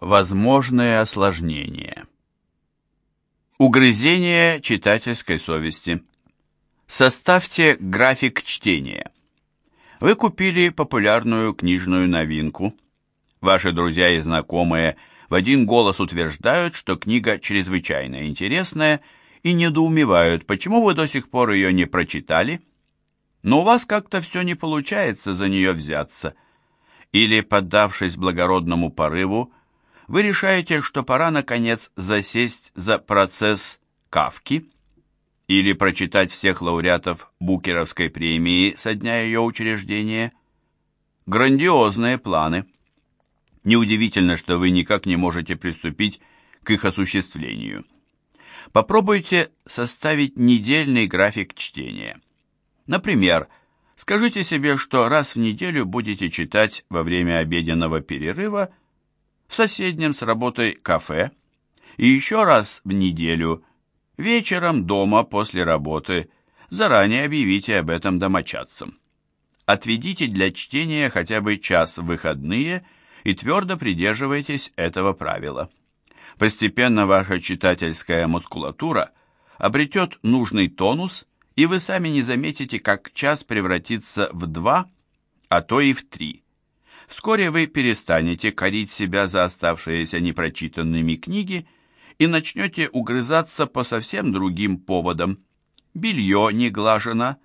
Возможные осложнения. Угрызение читательской совести. Составьте график чтения. Вы купили популярную книжную новинку. Ваши друзья и знакомые в один голос утверждают, что книга чрезвычайно интересная и недоумевают, почему вы до сих пор ее не прочитали. Но у вас как-то все не получается за нее взяться. Или, поддавшись благородному порыву, вы решаете, что пора, наконец, засесть за процесс Кавки или прочитать всех лауреатов Букеровской премии со дня ее учреждения. Грандиозные планы. Неудивительно, что вы никак не можете приступить к их осуществлению. Попробуйте составить недельный график чтения. Например, скажите себе, что раз в неделю будете читать во время обеденного перерыва в соседнем с работой кафе и еще раз в неделю, вечером дома после работы, заранее объявите об этом домочадцам. Отведите для чтения хотя бы час в выходные и твердо придерживайтесь этого правила. Постепенно ваша читательская мускулатура обретет нужный тонус, и вы сами не заметите, как час превратится в два, а то и в три. Вскоре вы перестанете корить себя за оставшиеся непрочитанными книги и начнете угрызаться по совсем другим поводам. Белье не глажено,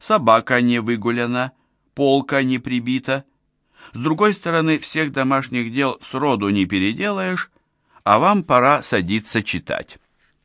собака не выгуляна, полка не прибита. С другой стороны, всех домашних дел сроду не переделаешь, а вам пора садиться читать.